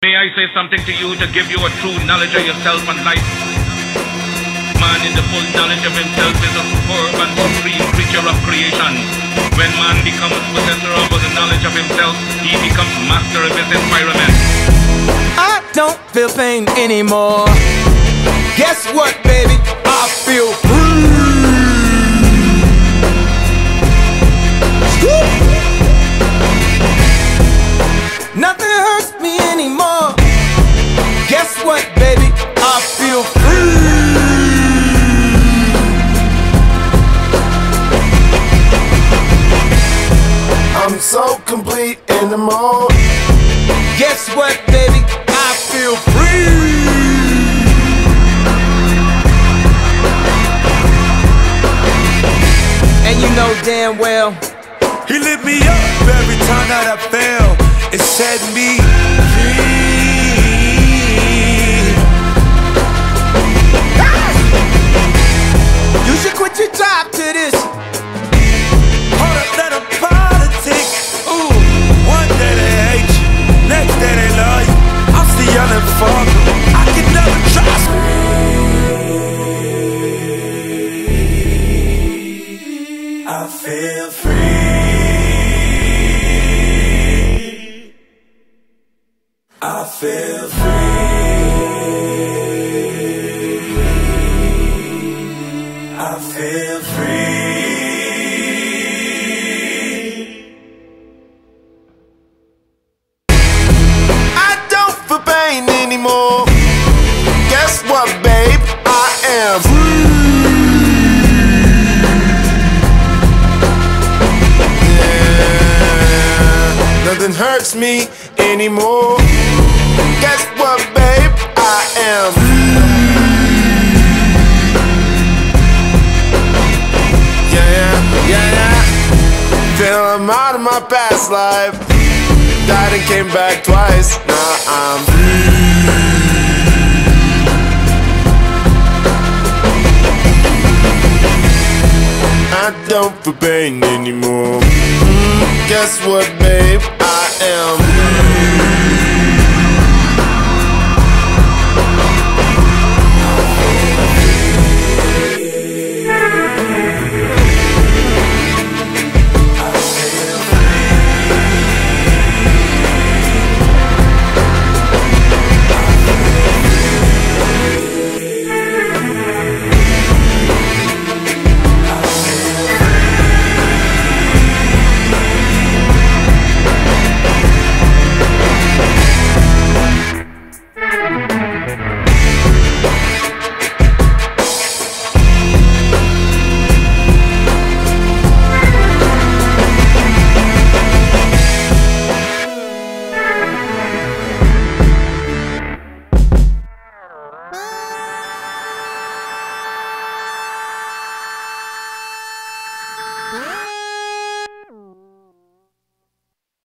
May I say something to you to give you a true knowledge of yourself and life? Man in the full knowledge of himself is a superb and supreme creature of creation. When man becomes possessor of the knowledge of himself, he becomes master of his environment. I don't feel pain anymore. Guess what, baby? Complete in the mode. Guess what, baby? I feel free. And you know damn well. He lit me up every time that I fell. It set me feel free. I feel free. I feel free. I don't feel pain anymore. Hurts me anymore. Guess what, babe? I am Yeah, yeah, yeah, yeah. Feel I'm out of my past life. Died and came back twice. Now I'm I don't feel pain anymore. Guess what, babe? I am.